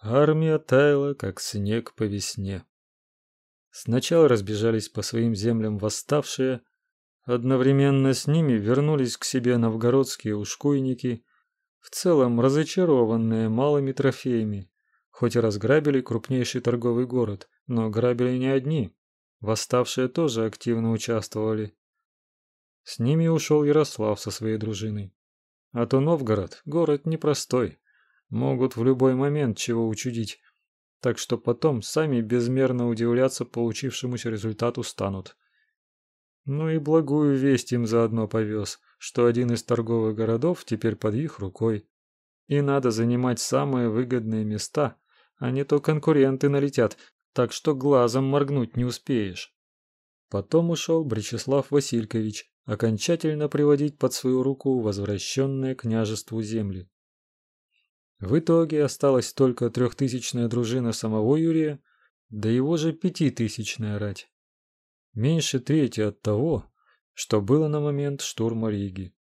Армия таяла, как снег по весне. Сначала разбежались по своим землям восставшие, одновременно с ними вернулись к себе новгородские ушкуйники, в целом разочарованные малыми трофеями, хоть и разграбили крупнейший торговый город, но грабили не одни. Восставшие тоже активно участвовали. С ними ушел Ярослав со своей дружиной. А то Новгород город непростой. Могут в любой момент чего учудить. Так что потом сами безмерно удивляться получившемуся результату станут. Ну и благую весть им заодно повез, что один из торговых городов теперь под их рукой. И надо занимать самые выгодные места, а не то конкуренты налетят, так что глазом моргнуть не успеешь. Потом ушел Бречеслав Василькович, окончательно приводить под свою руку возвращенное княжеству земли. В итоге осталась только трехтысячная дружина самого Юрия, да его же пятитысячная рать. Меньше трети от того, что было на момент штурма Риги.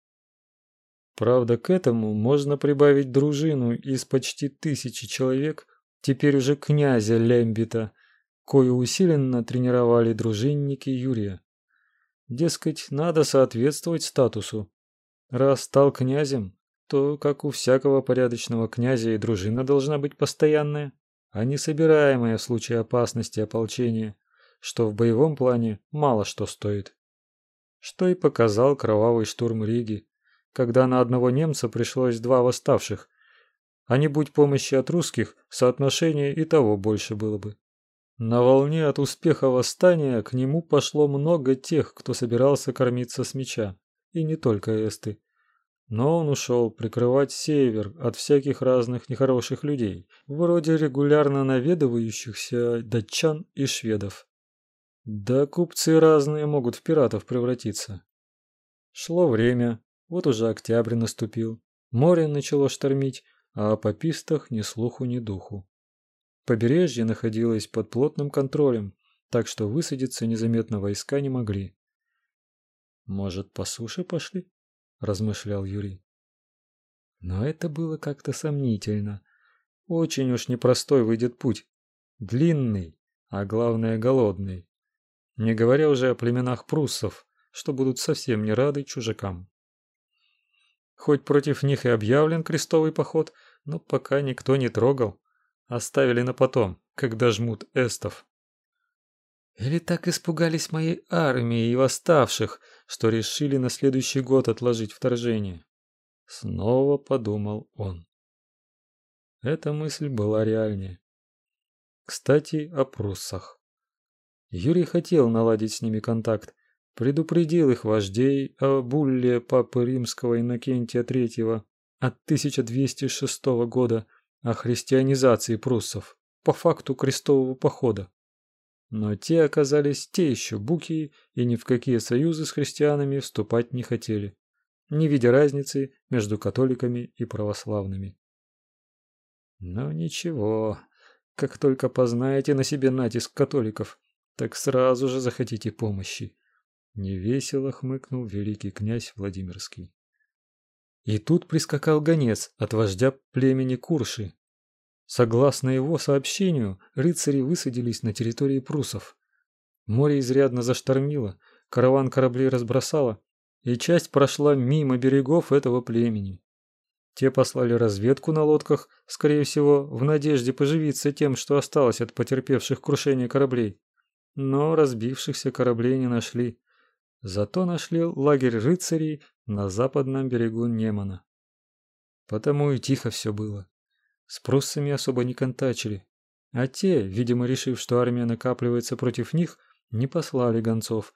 Правда, к этому можно прибавить дружину из почти тысячи человек, теперь уже князя Лембита, кою усиленно тренировали дружинники Юрия. Дескать, надо соответствовать статусу. Раз стал князем, то, как у всякого порядочного князя, и дружина должна быть постоянная, а не собираемая в случае опасности ополчения, что в боевом плане мало что стоит. Что и показал кровавый штурм Риги, когда на одного немца пришлось два восставших, а не будь помощи от русских, соотношение и того больше было бы. На волне от успеха восстания к нему пошло много тех, кто собирался кормиться с меча, и не только эсты. Но он ушел прикрывать север от всяких разных нехороших людей, вроде регулярно наведывающихся датчан и шведов. Да купцы разные могут в пиратов превратиться. Шло время, вот уже октябрь наступил, море начало штормить, а о попистах ни слуху, ни духу. Побережье находилось под плотным контролем, так что высадиться незаметно войска не могли. Может, по суше пошли? Размышлял Юрий. Но это было как-то сомнительно. Очень уж непростой выйдет путь, длинный, а главное голодный. Не говоря уже о племенах пруссов, что будут совсем не рады чужакам. Хоть против них и объявлен крестовый поход, но пока никто не трогал. Оставили на потом, когда жмут эстов. Или так испугались моей армии и восставших, что решили на следующий год отложить вторжение. Снова подумал он. Эта мысль была реальнее. Кстати, о пруссах. Юрий хотел наладить с ними контакт, предупредил их вождей о булле папы римского Иннокентия III от 1206 года о христианизации пруссов по факту крестового похода. Но те оказались те еще буки и ни в какие союзы с христианами вступать не хотели, не видя разницы между католиками и православными. Но ничего, как только познаете на себе натиск католиков, так сразу же захотите помощи. Невесело хмыкнул великий князь Владимирский. И тут прискакал гонец от вождя племени Курши. Согласно его сообщению, рыцари высадились на территории прусов. Море изрядно заштормило, караван кораблей разбросало, и часть прошла мимо берегов этого племени. Те послали разведку на лодках, скорее всего, в надежде поживиться тем, что осталось от потерпевших крушение кораблей. Но разбившихся кораблей не нашли. Зато нашли лагерь рыцарей на западном берегу Немана. Потому и тихо все было. С пруссами особо не контачили. А те, видимо, решив, что армия накапливается против них, не послали гонцов,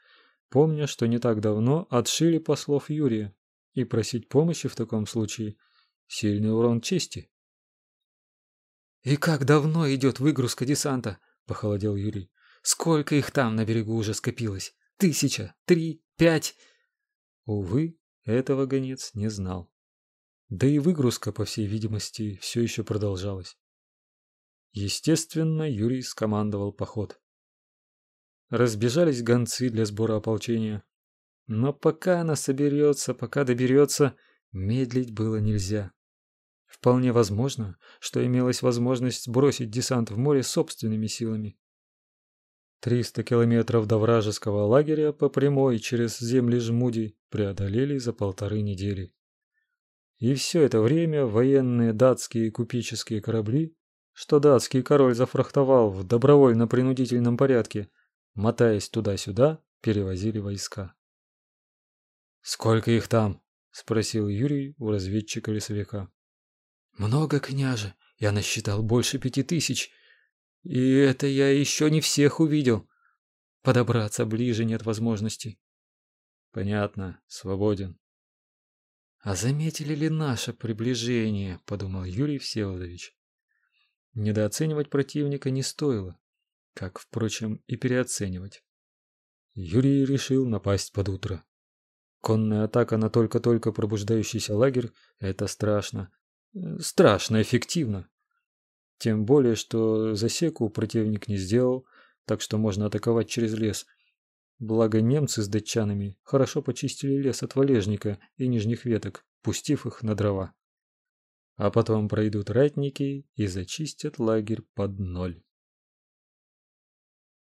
помня, что не так давно отшили послов Юрия, и просить помощи в таком случае сильный урон чести. И как давно идет выгрузка десанта, похолодел Юрий. Сколько их там на берегу уже скопилось? Тысяча? Три? Пять?» Увы, этого гонец не знал. Да и выгрузка, по всей видимости, все еще продолжалась. Естественно, Юрий скомандовал поход. Разбежались гонцы для сбора ополчения. Но пока она соберется, пока доберется, медлить было нельзя. Вполне возможно, что имелась возможность сбросить десант в море собственными силами. 300 километров до вражеского лагеря по прямой через земли Жмуди преодолели за полторы недели. И все это время военные датские купеческие корабли, что датский король зафрахтовал в добровольно-принудительном порядке, мотаясь туда-сюда, перевозили войска. «Сколько их там?» — спросил Юрий у разведчика-лесовика. «Много, княже. Я насчитал больше пяти тысяч. И это я еще не всех увидел. Подобраться ближе нет возможности». «Понятно. Свободен». «А заметили ли наше приближение?» — подумал Юрий Всеволодович. Недооценивать противника не стоило, как, впрочем, и переоценивать. Юрий решил напасть под утро. Конная атака на только-только пробуждающийся лагерь – это страшно. Страшно эффективно. Тем более, что засеку противник не сделал, так что можно атаковать через лес. Благо немцы с датчанами хорошо почистили лес от валежника и нижних веток, пустив их на дрова. А потом пройдут ратники и зачистят лагерь под ноль.